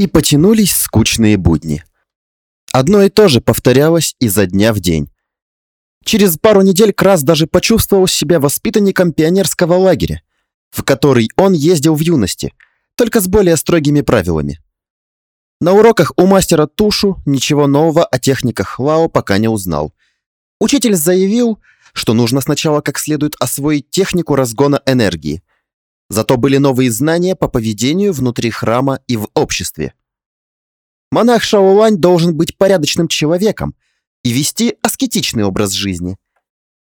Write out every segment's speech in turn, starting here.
И потянулись скучные будни. Одно и то же повторялось изо дня в день. Через пару недель Крас даже почувствовал себя воспитанником пионерского лагеря, в который он ездил в юности, только с более строгими правилами. На уроках у мастера Тушу ничего нового о техниках Лао пока не узнал. Учитель заявил, что нужно сначала как следует освоить технику разгона энергии. Зато были новые знания по поведению внутри храма и в обществе. Монах Шаолань должен быть порядочным человеком и вести аскетичный образ жизни.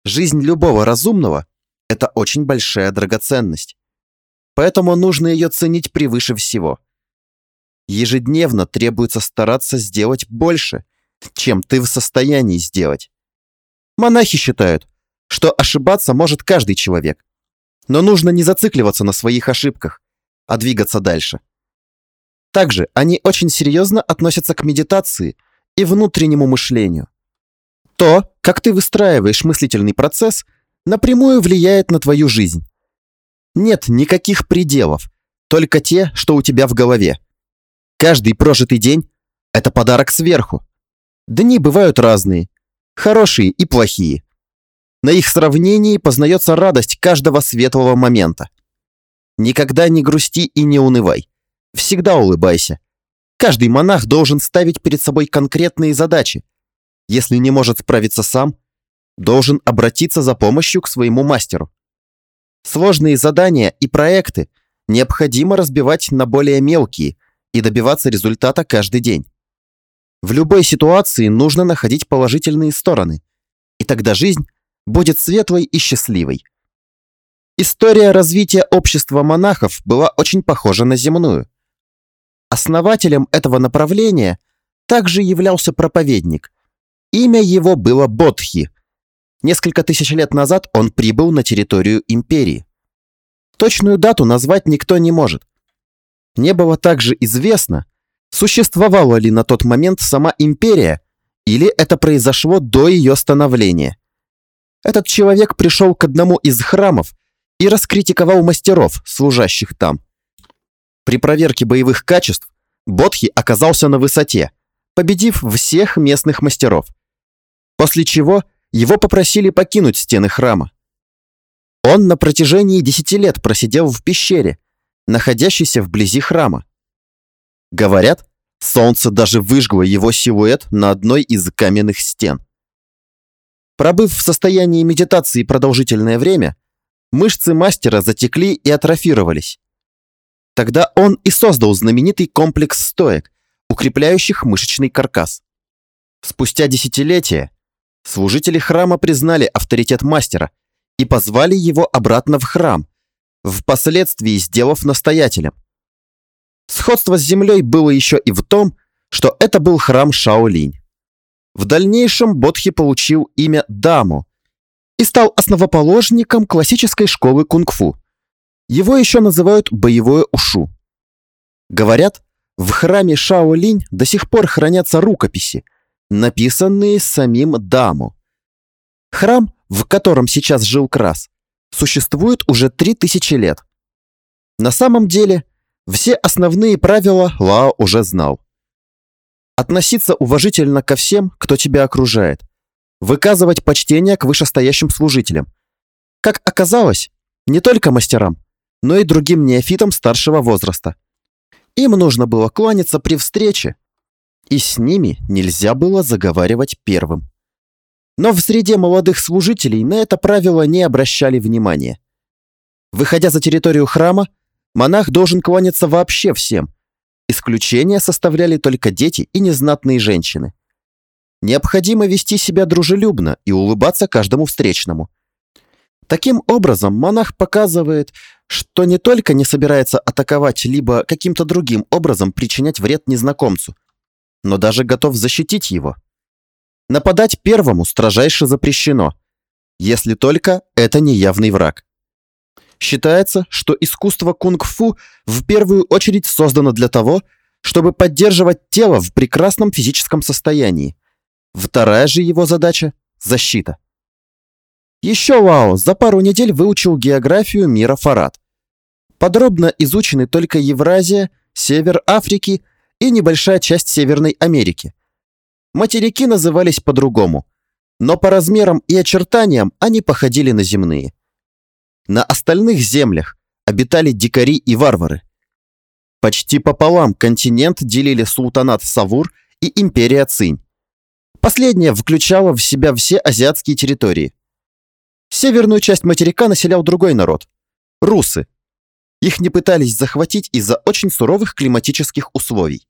Жизнь любого разумного – это очень большая драгоценность. Поэтому нужно ее ценить превыше всего. Ежедневно требуется стараться сделать больше, чем ты в состоянии сделать. Монахи считают, что ошибаться может каждый человек. Но нужно не зацикливаться на своих ошибках, а двигаться дальше. Также они очень серьезно относятся к медитации и внутреннему мышлению. То, как ты выстраиваешь мыслительный процесс, напрямую влияет на твою жизнь. Нет никаких пределов, только те, что у тебя в голове. Каждый прожитый день – это подарок сверху. Дни бывают разные, хорошие и плохие. На их сравнении познается радость каждого светлого момента. Никогда не грусти и не унывай. Всегда улыбайся. Каждый монах должен ставить перед собой конкретные задачи. Если не может справиться сам, должен обратиться за помощью к своему мастеру. Сложные задания и проекты необходимо разбивать на более мелкие и добиваться результата каждый день. В любой ситуации нужно находить положительные стороны, и тогда жизнь будет светлой и счастливой. История развития общества монахов была очень похожа на земную. Основателем этого направления также являлся проповедник. Имя его было Бодхи. Несколько тысяч лет назад он прибыл на территорию империи. Точную дату назвать никто не может. Не было также известно, существовала ли на тот момент сама империя, или это произошло до ее становления. Этот человек пришел к одному из храмов и раскритиковал мастеров, служащих там. При проверке боевых качеств Бодхи оказался на высоте, победив всех местных мастеров. После чего его попросили покинуть стены храма. Он на протяжении десяти лет просидел в пещере, находящейся вблизи храма. Говорят, солнце даже выжгло его силуэт на одной из каменных стен. Пробыв в состоянии медитации продолжительное время, мышцы мастера затекли и атрофировались. Тогда он и создал знаменитый комплекс стоек, укрепляющих мышечный каркас. Спустя десятилетия служители храма признали авторитет мастера и позвали его обратно в храм, впоследствии сделав настоятелем. Сходство с землей было еще и в том, что это был храм Шаолинь. В дальнейшем Бодхи получил имя Даму и стал основоположником классической школы кунг-фу. Его еще называют боевое ушу. Говорят, в храме Шаолинь до сих пор хранятся рукописи, написанные самим Даму. Храм, в котором сейчас жил Крас, существует уже 3000 лет. На самом деле, все основные правила Лао уже знал. Относиться уважительно ко всем, кто тебя окружает. Выказывать почтение к вышестоящим служителям. Как оказалось, не только мастерам, но и другим неофитам старшего возраста. Им нужно было кланяться при встрече, и с ними нельзя было заговаривать первым. Но в среде молодых служителей на это правило не обращали внимания. Выходя за территорию храма, монах должен кланяться вообще всем. Исключения составляли только дети и незнатные женщины. Необходимо вести себя дружелюбно и улыбаться каждому встречному. Таким образом, монах показывает, что не только не собирается атаковать либо каким-то другим образом причинять вред незнакомцу, но даже готов защитить его. Нападать первому строжайше запрещено, если только это не явный враг. Считается, что искусство кунг-фу в первую очередь создано для того, чтобы поддерживать тело в прекрасном физическом состоянии. Вторая же его задача – защита. Еще Лао за пару недель выучил географию мира Фарад. Подробно изучены только Евразия, Север Африки и небольшая часть Северной Америки. Материки назывались по-другому, но по размерам и очертаниям они походили на земные. На остальных землях обитали дикари и варвары. Почти пополам континент делили султанат Савур и империя Цинь. Последняя включала в себя все азиатские территории. Северную часть материка населял другой народ – русы. Их не пытались захватить из-за очень суровых климатических условий.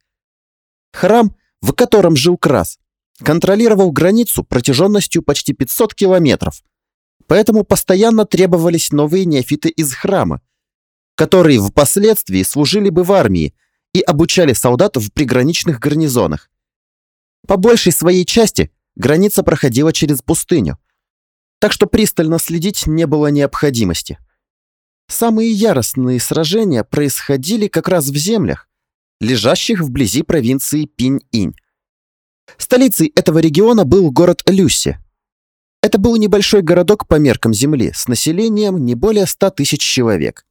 Храм, в котором жил Крас, контролировал границу протяженностью почти 500 километров, поэтому постоянно требовались новые неофиты из храма, которые впоследствии служили бы в армии и обучали солдат в приграничных гарнизонах. По большей своей части граница проходила через пустыню, так что пристально следить не было необходимости. Самые яростные сражения происходили как раз в землях, лежащих вблизи провинции Пинь-Инь. Столицей этого региона был город Люси. Это был небольшой городок по меркам земли с населением не более 100 тысяч человек.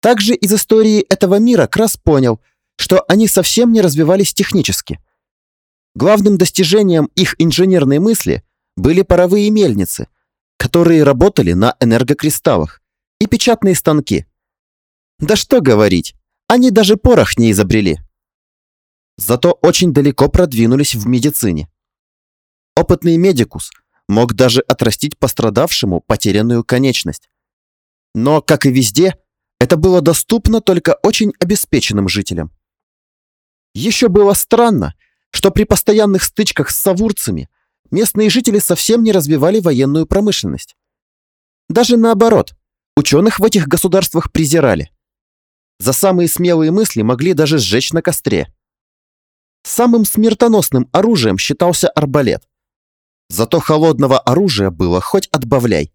Также из истории этого мира Крас понял, что они совсем не развивались технически. Главным достижением их инженерной мысли были паровые мельницы, которые работали на энергокристаллах, и печатные станки. Да что говорить, они даже порох не изобрели. Зато очень далеко продвинулись в медицине. Опытный медикус мог даже отрастить пострадавшему потерянную конечность. Но, как и везде, это было доступно только очень обеспеченным жителям. Еще было странно, что при постоянных стычках с савурцами местные жители совсем не развивали военную промышленность. Даже наоборот, ученых в этих государствах презирали. За самые смелые мысли могли даже сжечь на костре. Самым смертоносным оружием считался арбалет. Зато холодного оружия было хоть отбавляй.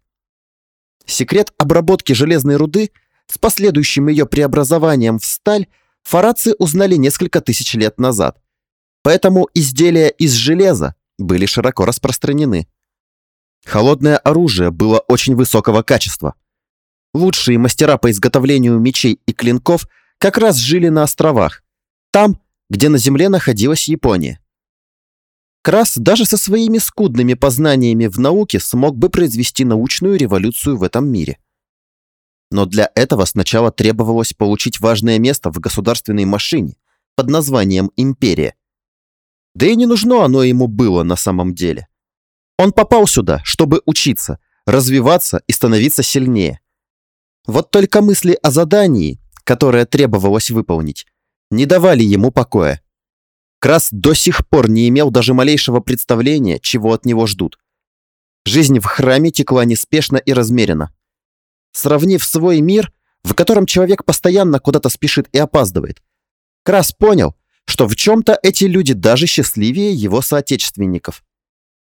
Секрет обработки железной руды – с последующим ее преобразованием в сталь фарацы узнали несколько тысяч лет назад. Поэтому изделия из железа были широко распространены. Холодное оружие было очень высокого качества. Лучшие мастера по изготовлению мечей и клинков как раз жили на островах, там, где на земле находилась Япония. Крас даже со своими скудными познаниями в науке смог бы произвести научную революцию в этом мире. Но для этого сначала требовалось получить важное место в государственной машине под названием «Империя». Да и не нужно оно ему было на самом деле. Он попал сюда, чтобы учиться, развиваться и становиться сильнее. Вот только мысли о задании, которое требовалось выполнить, не давали ему покоя. Крас до сих пор не имел даже малейшего представления, чего от него ждут. Жизнь в храме текла неспешно и размеренно сравнив свой мир, в котором человек постоянно куда-то спешит и опаздывает. Крас понял, что в чем-то эти люди даже счастливее его соотечественников.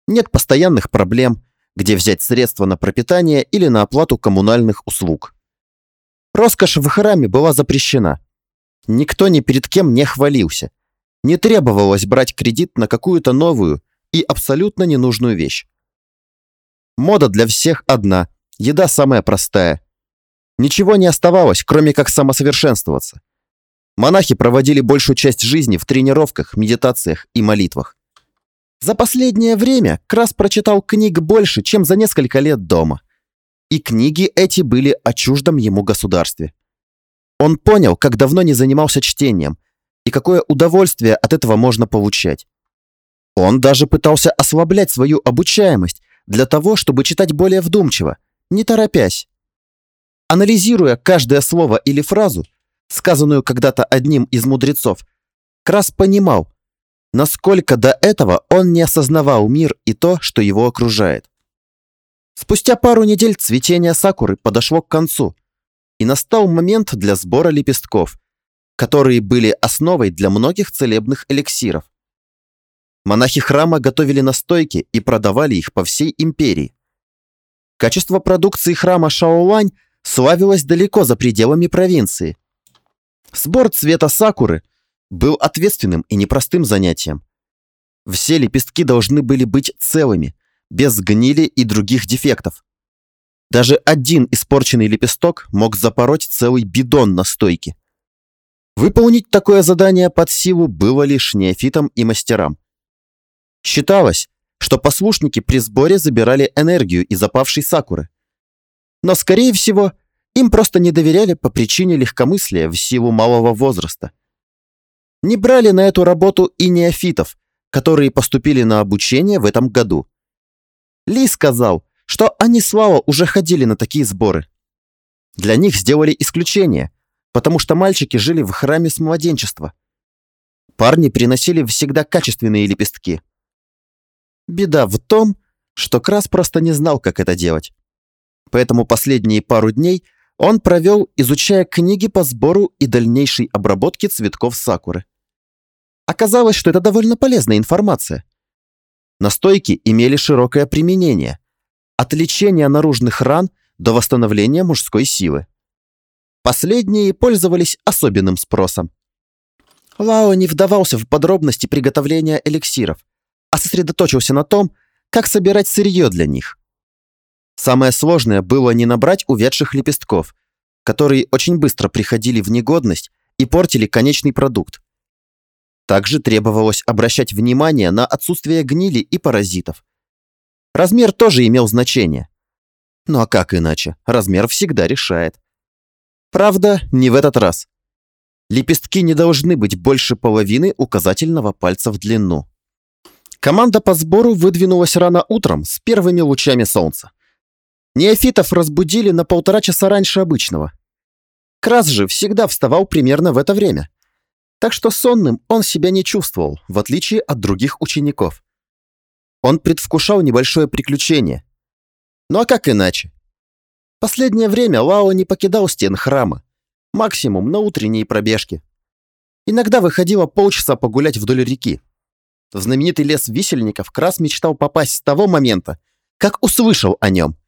Нет постоянных проблем, где взять средства на пропитание или на оплату коммунальных услуг. Роскошь в храме была запрещена. Никто ни перед кем не хвалился. Не требовалось брать кредит на какую-то новую и абсолютно ненужную вещь. Мода для всех одна, Еда самая простая. Ничего не оставалось, кроме как самосовершенствоваться. Монахи проводили большую часть жизни в тренировках, медитациях и молитвах. За последнее время Крас прочитал книг больше, чем за несколько лет дома. И книги эти были о чуждом ему государстве. Он понял, как давно не занимался чтением, и какое удовольствие от этого можно получать. Он даже пытался ослаблять свою обучаемость для того, чтобы читать более вдумчиво, не торопясь. Анализируя каждое слово или фразу, сказанную когда-то одним из мудрецов, Крас понимал, насколько до этого он не осознавал мир и то, что его окружает. Спустя пару недель цветение сакуры подошло к концу, и настал момент для сбора лепестков, которые были основой для многих целебных эликсиров. Монахи храма готовили настойки и продавали их по всей империи. Качество продукции храма Шаолань славилось далеко за пределами провинции. Сбор цвета сакуры был ответственным и непростым занятием. Все лепестки должны были быть целыми, без гнили и других дефектов. Даже один испорченный лепесток мог запороть целый бидон настойки. Выполнить такое задание под силу было лишь неофитам и мастерам. Считалось, что послушники при сборе забирали энергию из опавшей сакуры. Но, скорее всего, им просто не доверяли по причине легкомыслия в силу малого возраста. Не брали на эту работу и неофитов, которые поступили на обучение в этом году. Ли сказал, что они с Лао уже ходили на такие сборы. Для них сделали исключение, потому что мальчики жили в храме с младенчества. Парни приносили всегда качественные лепестки. Беда в том, что Крас просто не знал, как это делать. Поэтому последние пару дней он провел, изучая книги по сбору и дальнейшей обработке цветков сакуры. Оказалось, что это довольно полезная информация. Настойки имели широкое применение. От лечения наружных ран до восстановления мужской силы. Последние пользовались особенным спросом. Лао не вдавался в подробности приготовления эликсиров, а сосредоточился на том, как собирать сырье для них. Самое сложное было не набрать увядших лепестков, которые очень быстро приходили в негодность и портили конечный продукт. Также требовалось обращать внимание на отсутствие гнили и паразитов. Размер тоже имел значение. Ну а как иначе? Размер всегда решает. Правда, не в этот раз. Лепестки не должны быть больше половины указательного пальца в длину. Команда по сбору выдвинулась рано утром с первыми лучами солнца. Неофитов разбудили на полтора часа раньше обычного. Крас же всегда вставал примерно в это время так что сонным он себя не чувствовал, в отличие от других учеников. Он предвкушал небольшое приключение. Ну а как иначе? Последнее время Лао не покидал стен храма, максимум на утренние пробежки. Иногда выходило полчаса погулять вдоль реки. В знаменитый лес висельников Крас мечтал попасть с того момента, как услышал о нем.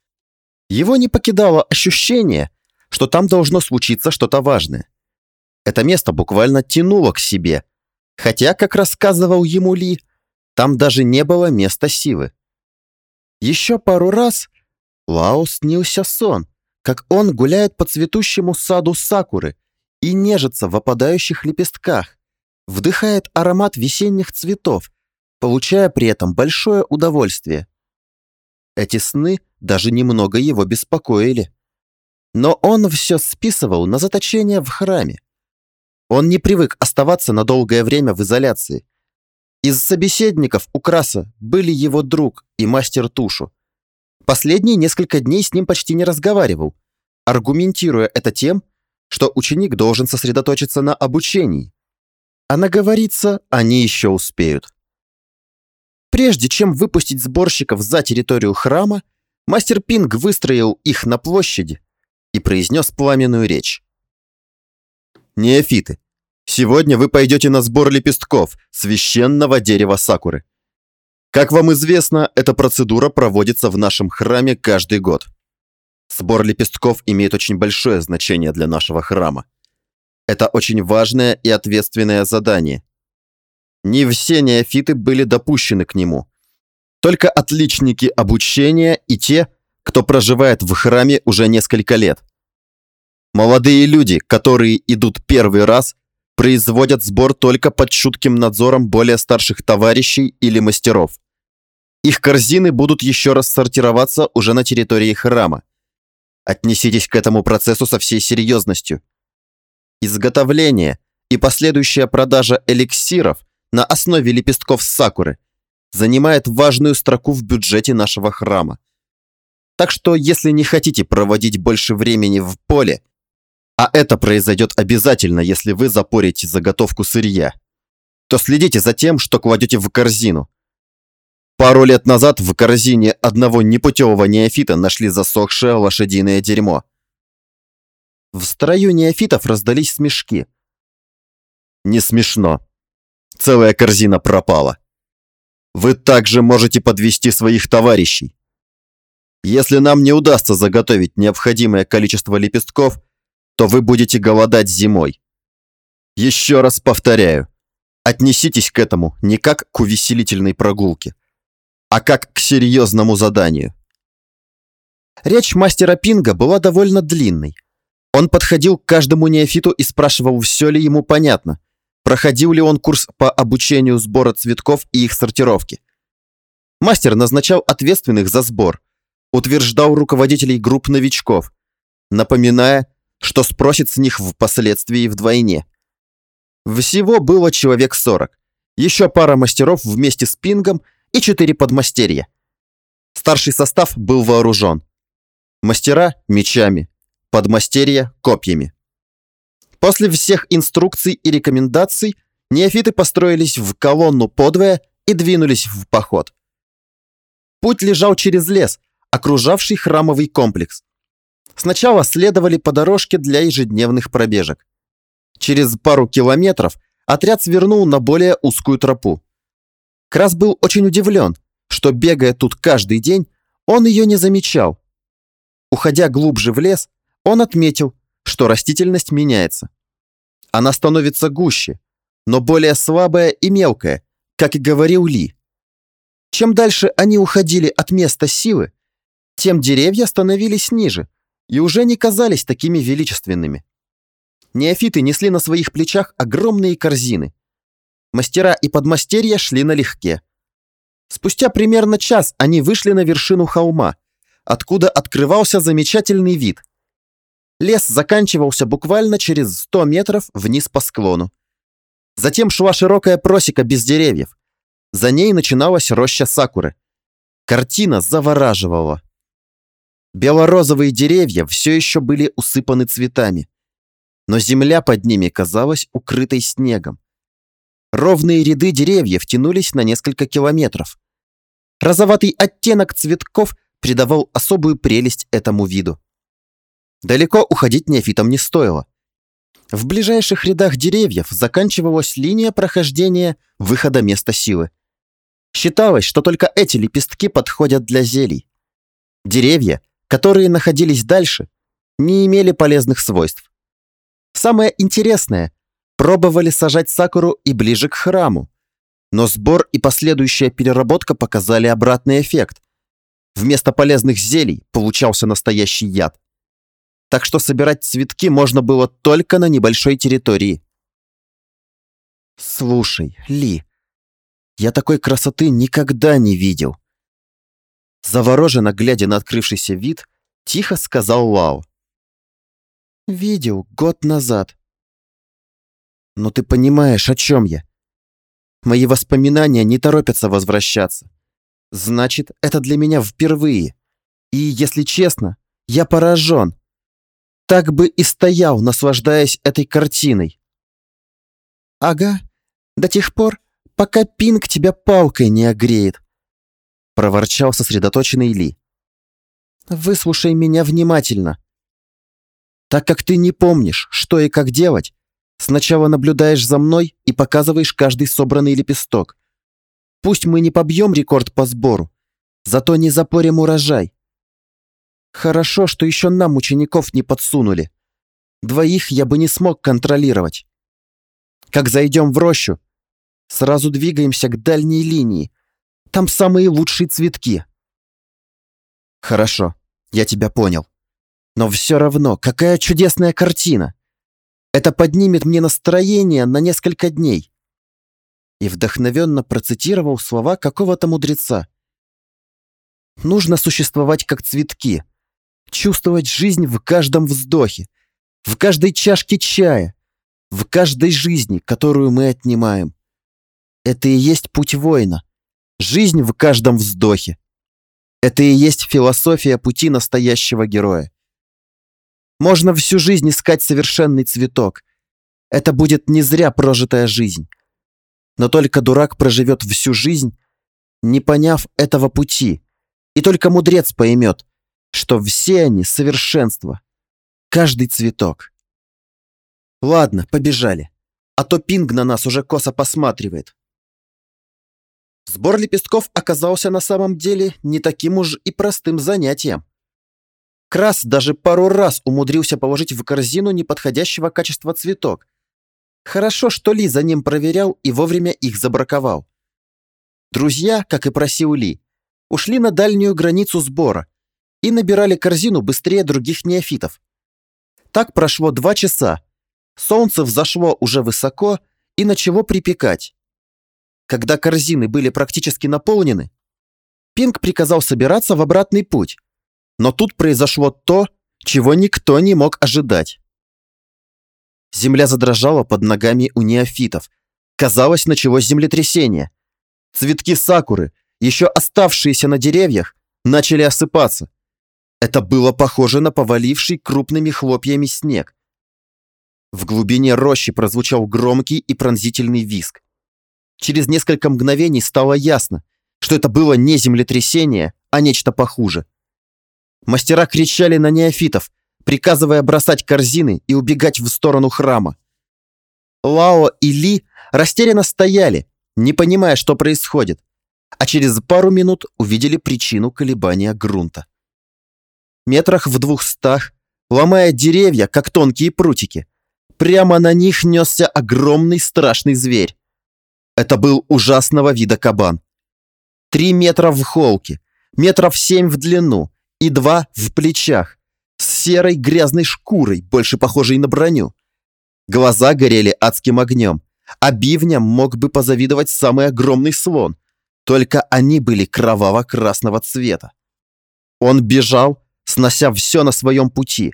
Его не покидало ощущение, что там должно случиться что-то важное. Это место буквально тянуло к себе. Хотя, как рассказывал ему Ли, там даже не было места силы. Еще пару раз Лао снился сон, как он гуляет по цветущему саду сакуры и нежится в опадающих лепестках, вдыхает аромат весенних цветов, получая при этом большое удовольствие. Эти сны даже немного его беспокоили. Но он все списывал на заточение в храме. Он не привык оставаться на долгое время в изоляции. Из собеседников у Краса были его друг и мастер Тушу. Последние несколько дней с ним почти не разговаривал, аргументируя это тем, что ученик должен сосредоточиться на обучении. А наговориться они еще успеют. Прежде чем выпустить сборщиков за территорию храма, мастер Пинг выстроил их на площади и произнес пламенную речь. Неофиты, сегодня вы пойдете на сбор лепестков священного дерева сакуры. Как вам известно, эта процедура проводится в нашем храме каждый год. Сбор лепестков имеет очень большое значение для нашего храма. Это очень важное и ответственное задание. Не все неофиты были допущены к нему. Только отличники обучения и те, кто проживает в храме уже несколько лет. Молодые люди, которые идут первый раз, производят сбор только под чутким надзором более старших товарищей или мастеров. Их корзины будут еще раз сортироваться уже на территории храма. Отнеситесь к этому процессу со всей серьезностью. Изготовление и последующая продажа эликсиров на основе лепестков сакуры занимает важную строку в бюджете нашего храма. Так что, если не хотите проводить больше времени в поле а это произойдет обязательно, если вы запорите заготовку сырья, то следите за тем, что кладете в корзину. Пару лет назад в корзине одного непутевого неофита нашли засохшее лошадиное дерьмо. В строю неофитов раздались смешки. Не смешно. Целая корзина пропала. Вы также можете подвести своих товарищей. Если нам не удастся заготовить необходимое количество лепестков, то вы будете голодать зимой. Еще раз повторяю, отнеситесь к этому не как к увеселительной прогулке, а как к серьезному заданию. Речь мастера Пинга была довольно длинной. Он подходил к каждому неофиту и спрашивал, все ли ему понятно, проходил ли он курс по обучению сбора цветков и их сортировки. Мастер назначал ответственных за сбор, утверждал руководителей групп новичков, напоминая, что спросит с них впоследствии вдвойне. Всего было человек 40, еще пара мастеров вместе с пингом и четыре подмастерья. Старший состав был вооружен. Мастера – мечами, подмастерья – копьями. После всех инструкций и рекомендаций неофиты построились в колонну подвое и двинулись в поход. Путь лежал через лес, окружавший храмовый комплекс. Сначала следовали по дорожке для ежедневных пробежек. Через пару километров отряд свернул на более узкую тропу. Крас был очень удивлен, что, бегая тут каждый день, он ее не замечал. Уходя глубже в лес, он отметил, что растительность меняется. Она становится гуще, но более слабая и мелкая, как и говорил Ли. Чем дальше они уходили от места силы, тем деревья становились ниже и уже не казались такими величественными. Неофиты несли на своих плечах огромные корзины. Мастера и подмастерья шли налегке. Спустя примерно час они вышли на вершину холма, откуда открывался замечательный вид. Лес заканчивался буквально через 100 метров вниз по склону. Затем шла широкая просека без деревьев. За ней начиналась роща сакуры. Картина завораживала. Белорозовые деревья все еще были усыпаны цветами, но земля под ними казалась укрытой снегом. Ровные ряды деревьев тянулись на несколько километров. Розоватый оттенок цветков придавал особую прелесть этому виду. Далеко уходить неофитам не стоило. В ближайших рядах деревьев заканчивалась линия прохождения выхода места силы. Считалось, что только эти лепестки подходят для зелий. Деревья, которые находились дальше, не имели полезных свойств. Самое интересное, пробовали сажать сакуру и ближе к храму, но сбор и последующая переработка показали обратный эффект. Вместо полезных зелий получался настоящий яд. Так что собирать цветки можно было только на небольшой территории. «Слушай, Ли, я такой красоты никогда не видел!» Завороженно глядя на открывшийся вид, тихо сказал Лао. «Видел год назад. Но ты понимаешь, о чем я. Мои воспоминания не торопятся возвращаться. Значит, это для меня впервые. И, если честно, я поражен. Так бы и стоял, наслаждаясь этой картиной. Ага, до тех пор, пока Пинг тебя палкой не огреет. Проворчал сосредоточенный Ли. Выслушай меня внимательно. Так как ты не помнишь, что и как делать, Сначала наблюдаешь за мной и показываешь каждый собранный лепесток. Пусть мы не побьем рекорд по сбору, зато не запорим урожай. Хорошо, что еще нам учеников не подсунули. Двоих я бы не смог контролировать. Как зайдем в рощу, сразу двигаемся к дальней линии. Там самые лучшие цветки. Хорошо, я тебя понял. Но все равно, какая чудесная картина. Это поднимет мне настроение на несколько дней. И вдохновенно процитировал слова какого-то мудреца. Нужно существовать как цветки, чувствовать жизнь в каждом вздохе, в каждой чашке чая, в каждой жизни, которую мы отнимаем. Это и есть путь воина. Жизнь в каждом вздохе. Это и есть философия пути настоящего героя. Можно всю жизнь искать совершенный цветок. Это будет не зря прожитая жизнь. Но только дурак проживет всю жизнь, не поняв этого пути. И только мудрец поймет, что все они совершенство. Каждый цветок. Ладно, побежали. А то пинг на нас уже косо посматривает. Сбор лепестков оказался на самом деле не таким уж и простым занятием. Крас даже пару раз умудрился положить в корзину неподходящего качества цветок. Хорошо, что Ли за ним проверял и вовремя их забраковал. Друзья, как и просил Ли, ушли на дальнюю границу сбора и набирали корзину быстрее других неофитов. Так прошло два часа. Солнце взошло уже высоко и начало припекать. Когда корзины были практически наполнены, Пинг приказал собираться в обратный путь. Но тут произошло то, чего никто не мог ожидать. Земля задрожала под ногами у неофитов. Казалось, началось землетрясение. Цветки сакуры, еще оставшиеся на деревьях, начали осыпаться. Это было похоже на поваливший крупными хлопьями снег. В глубине рощи прозвучал громкий и пронзительный визг. Через несколько мгновений стало ясно, что это было не землетрясение, а нечто похуже. Мастера кричали на неофитов, приказывая бросать корзины и убегать в сторону храма. Лао и Ли растерянно стояли, не понимая, что происходит, а через пару минут увидели причину колебания грунта. Метрах в двухстах, ломая деревья, как тонкие прутики, прямо на них несся огромный страшный зверь. Это был ужасного вида кабан. Три метра в холке, метров семь в длину и два в плечах, с серой грязной шкурой, больше похожей на броню. Глаза горели адским огнем, а бивням мог бы позавидовать самый огромный слон, только они были кроваво-красного цвета. Он бежал, снося все на своем пути.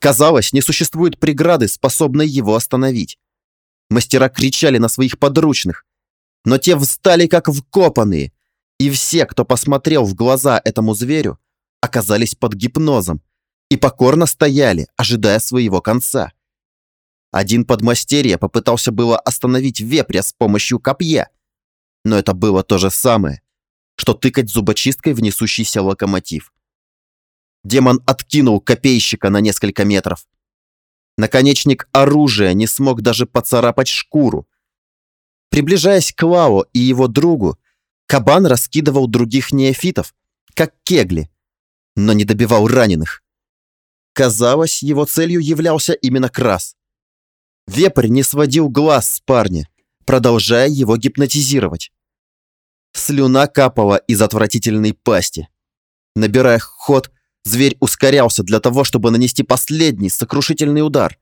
Казалось, не существует преграды, способной его остановить. Мастера кричали на своих подручных, но те встали как вкопанные, и все, кто посмотрел в глаза этому зверю, оказались под гипнозом и покорно стояли, ожидая своего конца. Один подмастерье попытался было остановить вепря с помощью копья, но это было то же самое, что тыкать зубочисткой в несущийся локомотив. Демон откинул копейщика на несколько метров. Наконечник оружия не смог даже поцарапать шкуру. Приближаясь к Лао и его другу, кабан раскидывал других неофитов, как кегли, но не добивал раненых. Казалось, его целью являлся именно Крас. Вепрь не сводил глаз с парня, продолжая его гипнотизировать. Слюна капала из отвратительной пасти. Набирая ход, зверь ускорялся для того, чтобы нанести последний сокрушительный удар.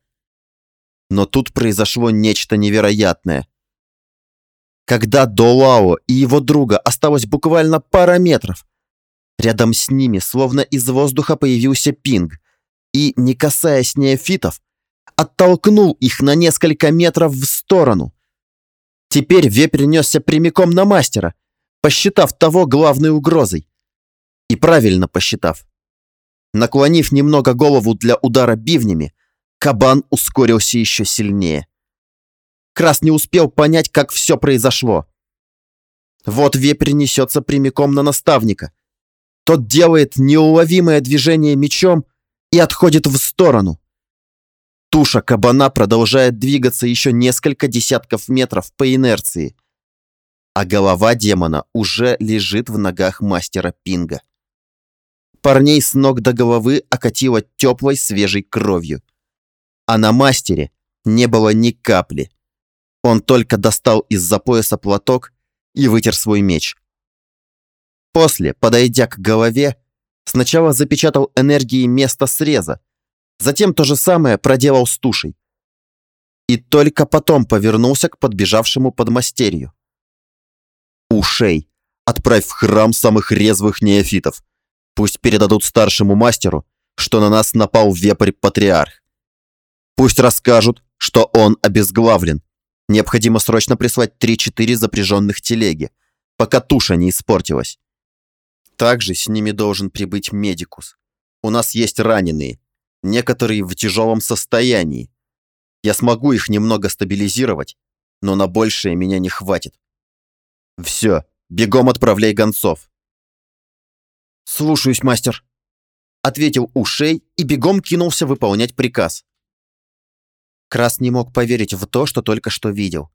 Но тут произошло нечто невероятное. Когда до Лао и его друга осталось буквально пара метров, рядом с ними, словно из воздуха, появился пинг и, не касаясь неофитов, оттолкнул их на несколько метров в сторону. Теперь вепрь несся прямиком на мастера, посчитав того главной угрозой. И правильно посчитав. Наклонив немного голову для удара бивнями, кабан ускорился еще сильнее. Крас не успел понять, как все произошло. Вот вепрь несется прямиком на наставника. Тот делает неуловимое движение мечом и отходит в сторону. Туша кабана продолжает двигаться еще несколько десятков метров по инерции, а голова демона уже лежит в ногах мастера Пинга. Парней с ног до головы окатило теплой свежей кровью. А на мастере не было ни капли. Он только достал из-за пояса платок и вытер свой меч. После, подойдя к голове, сначала запечатал энергией место среза, Затем то же самое проделал с тушей. И только потом повернулся к подбежавшему подмастерью. «Ушей, отправь в храм самых резвых неофитов. Пусть передадут старшему мастеру, что на нас напал вепрь-патриарх. Пусть расскажут, что он обезглавлен. Необходимо срочно прислать 3-4 запряженных телеги, пока туша не испортилась. Также с ними должен прибыть медикус. У нас есть раненые, некоторые в тяжелом состоянии. Я смогу их немного стабилизировать, но на большее меня не хватит. Все, бегом отправляй гонцов. Слушаюсь, мастер. Ответил Ушей и бегом кинулся выполнять приказ. Крас не мог поверить в то, что только что видел.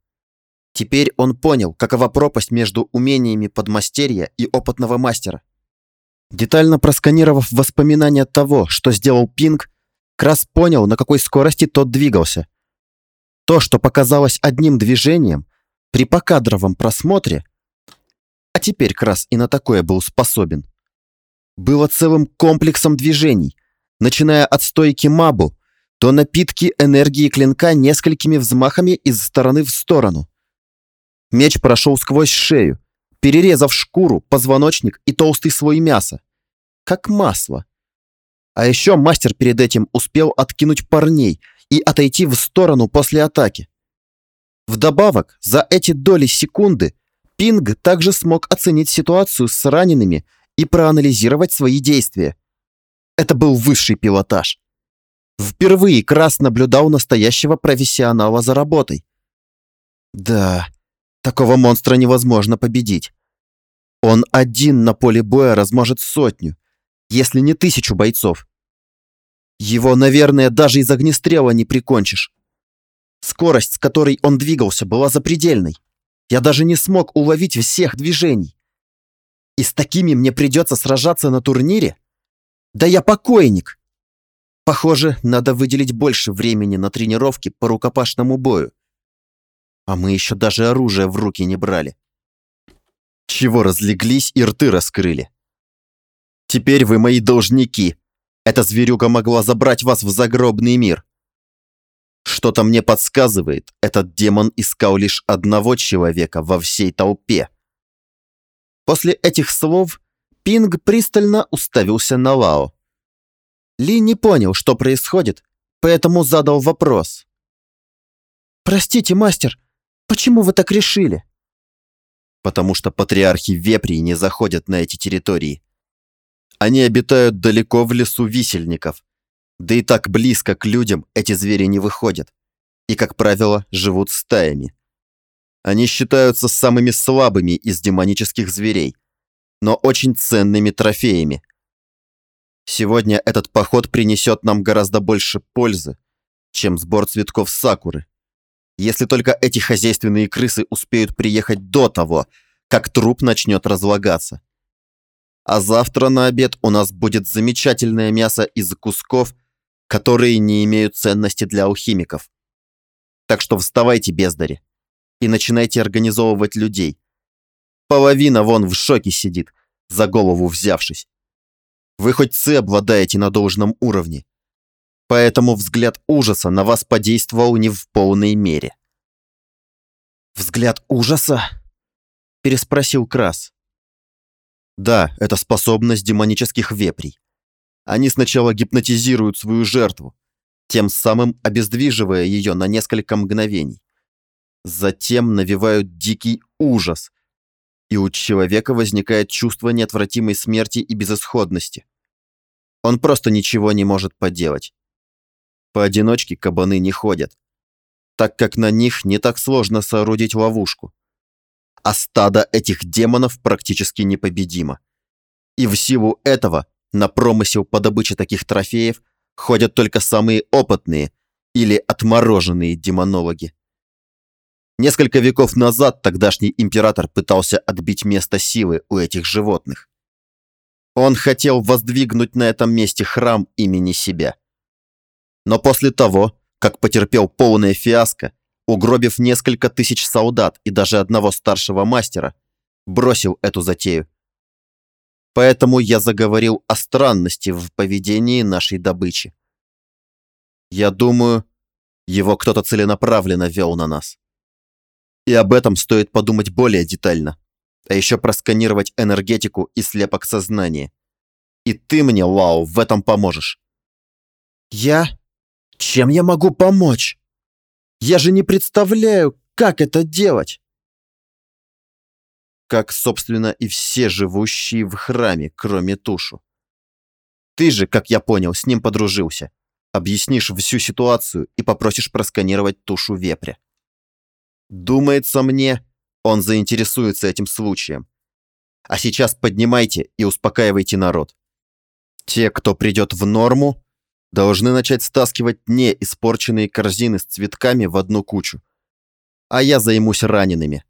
Теперь он понял, какова пропасть между умениями подмастерья и опытного мастера. Детально просканировав воспоминания того, что сделал Пинг, Крас понял, на какой скорости тот двигался. То, что показалось одним движением, при покадровом просмотре, а теперь Крас и на такое был способен, было целым комплексом движений, начиная от стойки Мабу, то напитки энергии клинка несколькими взмахами из стороны в сторону. Меч прошел сквозь шею, перерезав шкуру, позвоночник и толстый слой мяса. Как масло. А еще мастер перед этим успел откинуть парней и отойти в сторону после атаки. Вдобавок, за эти доли секунды Пинг также смог оценить ситуацию с ранеными и проанализировать свои действия. Это был высший пилотаж. Впервые Крас наблюдал настоящего профессионала за работой. Да, такого монстра невозможно победить. Он один на поле боя разможет сотню, если не тысячу бойцов. Его, наверное, даже из огнестрела не прикончишь. Скорость, с которой он двигался, была запредельной. Я даже не смог уловить всех движений. И с такими мне придется сражаться на турнире? Да я покойник! Похоже, надо выделить больше времени на тренировки по рукопашному бою. А мы еще даже оружие в руки не брали. Чего разлеглись и рты раскрыли? Теперь вы мои должники. Эта зверюга могла забрать вас в загробный мир. Что-то мне подсказывает, этот демон искал лишь одного человека во всей толпе. После этих слов Пинг пристально уставился на Лао. Ли не понял, что происходит, поэтому задал вопрос. «Простите, мастер, почему вы так решили?» «Потому что патриархи вепрей не заходят на эти территории. Они обитают далеко в лесу висельников, да и так близко к людям эти звери не выходят. И, как правило, живут стаями. Они считаются самыми слабыми из демонических зверей, но очень ценными трофеями. Сегодня этот поход принесет нам гораздо больше пользы, чем сбор цветков сакуры. Если только эти хозяйственные крысы успеют приехать до того, как труп начнет разлагаться. А завтра на обед у нас будет замечательное мясо из кусков, которые не имеют ценности для алхимиков. Так что вставайте, бездари и начинайте организовывать людей. Половина вон в шоке сидит, за голову взявшись. Вы хоть цы обладаете на должном уровне. Поэтому взгляд ужаса на вас подействовал не в полной мере. «Взгляд ужаса?» – переспросил Крас. «Да, это способность демонических вепрей. Они сначала гипнотизируют свою жертву, тем самым обездвиживая ее на несколько мгновений. Затем навевают дикий ужас, и у человека возникает чувство неотвратимой смерти и безысходности. Он просто ничего не может поделать. Поодиночке кабаны не ходят, так как на них не так сложно соорудить ловушку. А стадо этих демонов практически непобедимо. И в силу этого на промысел по добыче таких трофеев ходят только самые опытные или отмороженные демонологи. Несколько веков назад тогдашний император пытался отбить место силы у этих животных. Он хотел воздвигнуть на этом месте храм имени себя. Но после того, как потерпел полное фиаско, угробив несколько тысяч солдат и даже одного старшего мастера, бросил эту затею. Поэтому я заговорил о странности в поведении нашей добычи. Я думаю, его кто-то целенаправленно вел на нас. И об этом стоит подумать более детально. А еще просканировать энергетику и слепок сознания. И ты мне, Лао, в этом поможешь. Я? Чем я могу помочь? Я же не представляю, как это делать. Как, собственно, и все живущие в храме, кроме Тушу. Ты же, как я понял, с ним подружился. Объяснишь всю ситуацию и попросишь просканировать тушу вепря. Думается мне, он заинтересуется этим случаем. А сейчас поднимайте и успокаивайте народ. Те, кто придет в норму, должны начать стаскивать не испорченные корзины с цветками в одну кучу. А я займусь ранеными.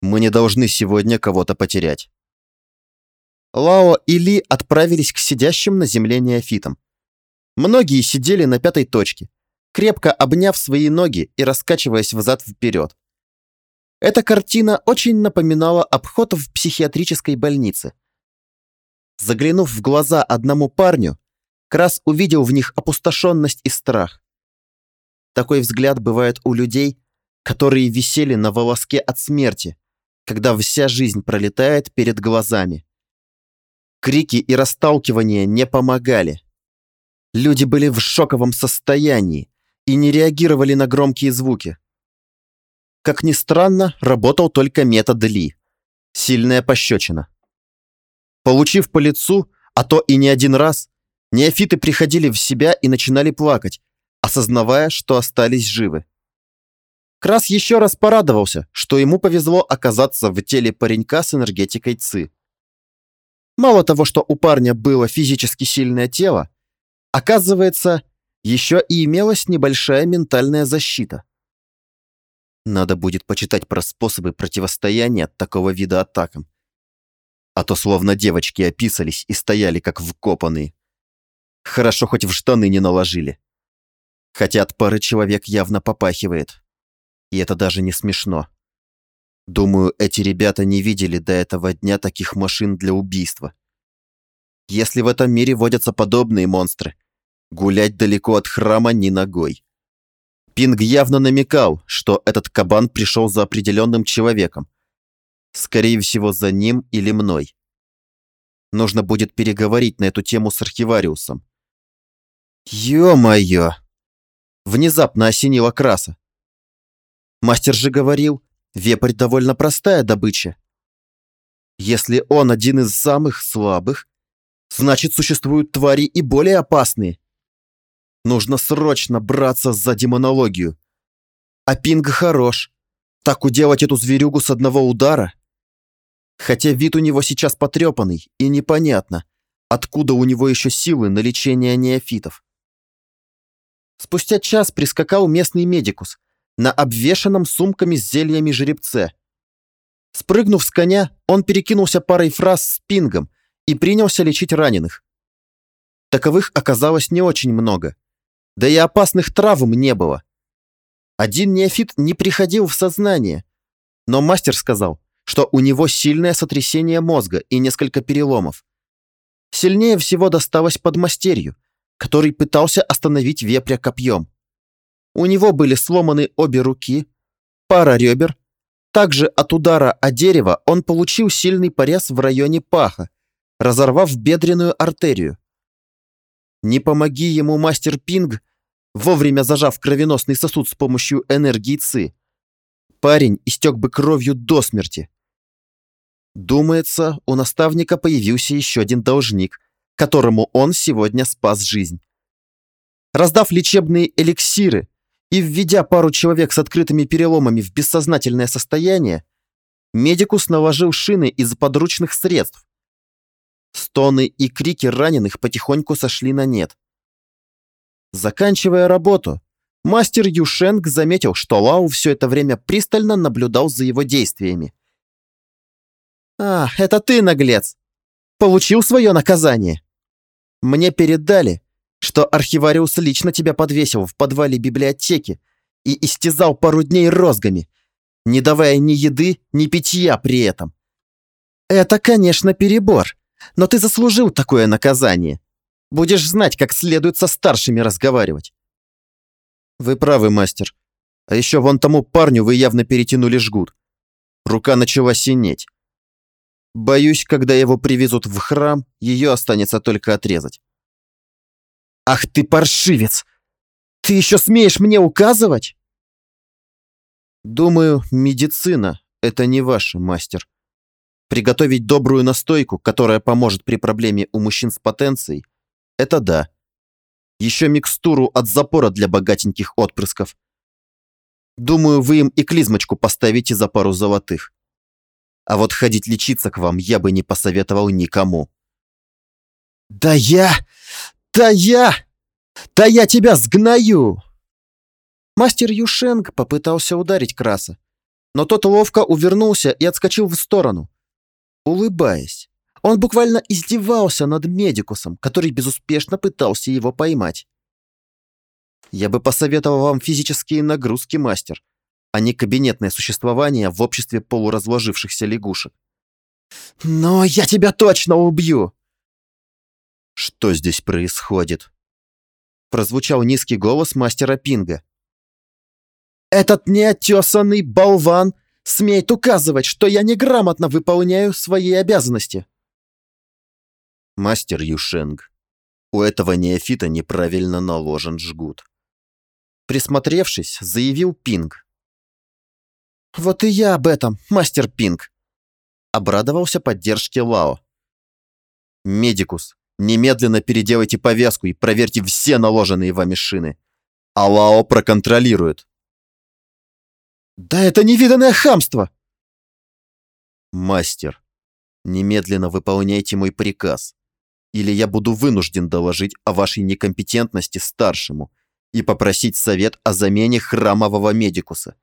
Мы не должны сегодня кого-то потерять. Лао и Ли отправились к сидящим на земле неофитам. Многие сидели на пятой точке, крепко обняв свои ноги и раскачиваясь взад-вперед. Эта картина очень напоминала обход в психиатрической больнице. Заглянув в глаза одному парню, Крас увидел в них опустошенность и страх. Такой взгляд бывает у людей, которые висели на волоске от смерти, когда вся жизнь пролетает перед глазами. Крики и расталкивания не помогали. Люди были в шоковом состоянии и не реагировали на громкие звуки. Как ни странно, работал только метод Ли. Сильная пощечина. Получив по лицу, а то и не один раз, неофиты приходили в себя и начинали плакать, осознавая, что остались живы. Крас еще раз порадовался, что ему повезло оказаться в теле паренька с энергетикой ЦИ. Мало того, что у парня было физически сильное тело, оказывается, еще и имелась небольшая ментальная защита. Надо будет почитать про способы противостояния такого вида атакам. А то словно девочки описались и стояли как вкопанные. Хорошо хоть в штаны не наложили. Хотя от пары человек явно попахивает. И это даже не смешно. Думаю, эти ребята не видели до этого дня таких машин для убийства. Если в этом мире водятся подобные монстры, гулять далеко от храма ни ногой. Пинг явно намекал, что этот кабан пришел за определенным человеком. Скорее всего, за ним или мной. Нужно будет переговорить на эту тему с архивариусом. Ё-моё! Внезапно осенила краса. Мастер же говорил, вепрь довольно простая добыча. Если он один из самых слабых, значит существуют твари и более опасные. Нужно срочно браться за демонологию. А пинг хорош. Так уделать эту зверюгу с одного удара? Хотя вид у него сейчас потрепанный, и непонятно, откуда у него еще силы на лечение неофитов. Спустя час прискакал местный медикус на обвешанном сумками с зельями жеребце. Спрыгнув с коня, он перекинулся парой фраз с пингом и принялся лечить раненых. Таковых оказалось не очень много, да и опасных травм не было. Один неофит не приходил в сознание, но мастер сказал, что у него сильное сотрясение мозга и несколько переломов. Сильнее всего досталось подмастерью, который пытался остановить вепря копьем. У него были сломаны обе руки, пара ребер. Также от удара о дерево он получил сильный порез в районе паха, разорвав бедренную артерию. Не помоги ему мастер Пинг, вовремя зажав кровеносный сосуд с помощью энергии ЦИ, парень истек бы кровью до смерти. Думается, у наставника появился еще один должник, которому он сегодня спас жизнь. Раздав лечебные эликсиры и введя пару человек с открытыми переломами в бессознательное состояние, медикус наложил шины из подручных средств. Стоны и крики раненых потихоньку сошли на нет. Заканчивая работу, мастер Юшенг заметил, что Лау все это время пристально наблюдал за его действиями. «А, это ты, наглец! Получил свое наказание!» Мне передали, что архивариус лично тебя подвесил в подвале библиотеки и истязал пару дней розгами, не давая ни еды, ни питья при этом. Это, конечно, перебор, но ты заслужил такое наказание. Будешь знать, как следует со старшими разговаривать. Вы правы, мастер. А еще вон тому парню вы явно перетянули жгут. Рука начала синеть. Боюсь, когда его привезут в храм, ее останется только отрезать. Ах ты паршивец! Ты еще смеешь мне указывать? Думаю, медицина — это не ваш мастер. Приготовить добрую настойку, которая поможет при проблеме у мужчин с потенцией, это да. Еще микстуру от запора для богатеньких отпрысков. Думаю, вы им и клизмочку поставите за пару золотых. А вот ходить лечиться к вам я бы не посоветовал никому. «Да я... Да я... Да я тебя сгною!» Мастер Юшенг попытался ударить Краса, но тот ловко увернулся и отскочил в сторону. Улыбаясь, он буквально издевался над медикусом, который безуспешно пытался его поймать. «Я бы посоветовал вам физические нагрузки, мастер», а не кабинетное существование в обществе полуразложившихся лягушек. «Но я тебя точно убью!» Что здесь происходит? Прозвучал низкий голос мастера Пинга. Этот неотесанный болван смеет указывать, что я неграмотно выполняю свои обязанности. Мастер Юшенг, у этого неофита неправильно наложен жгут. Присмотревшись, заявил Пинг. «Вот и я об этом, мастер Пинг!» Обрадовался поддержке Лао. «Медикус, немедленно переделайте повязку и проверьте все наложенные вами шины. А Лао проконтролирует». «Да это невиданное хамство!» «Мастер, немедленно выполняйте мой приказ, или я буду вынужден доложить о вашей некомпетентности старшему и попросить совет о замене храмового медикуса.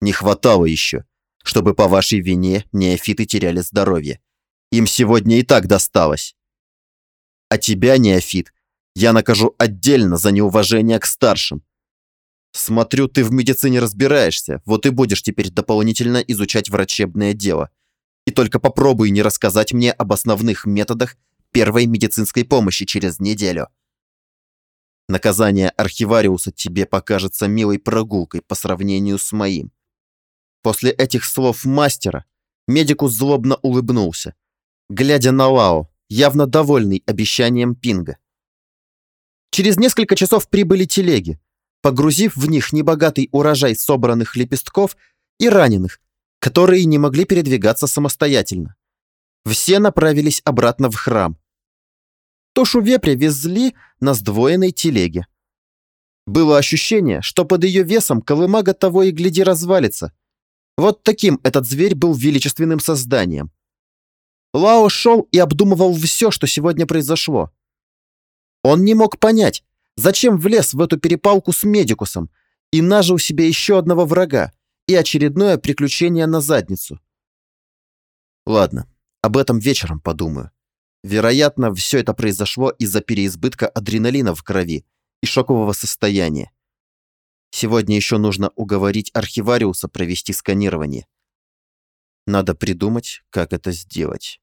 Не хватало еще, чтобы по вашей вине неофиты теряли здоровье. Им сегодня и так досталось. А тебя, неофит, я накажу отдельно за неуважение к старшим. Смотрю, ты в медицине разбираешься, вот и будешь теперь дополнительно изучать врачебное дело. И только попробуй не рассказать мне об основных методах первой медицинской помощи через неделю. Наказание архивариуса тебе покажется милой прогулкой по сравнению с моим. После этих слов мастера медикус злобно улыбнулся, глядя на Лао, явно довольный обещанием Пинга. Через несколько часов прибыли телеги, погрузив в них небогатый урожай собранных лепестков и раненых, которые не могли передвигаться самостоятельно. Все направились обратно в храм, Тушу вепря везли на сдвоенной телеге. Было ощущение, что под ее весом колымага того и гляди развалится. Вот таким этот зверь был величественным созданием. Лао шел и обдумывал все, что сегодня произошло. Он не мог понять, зачем влез в эту перепалку с Медикусом и нажил себе еще одного врага и очередное приключение на задницу. Ладно, об этом вечером подумаю. Вероятно, все это произошло из-за переизбытка адреналина в крови и шокового состояния. Сегодня еще нужно уговорить архивариуса провести сканирование. Надо придумать, как это сделать.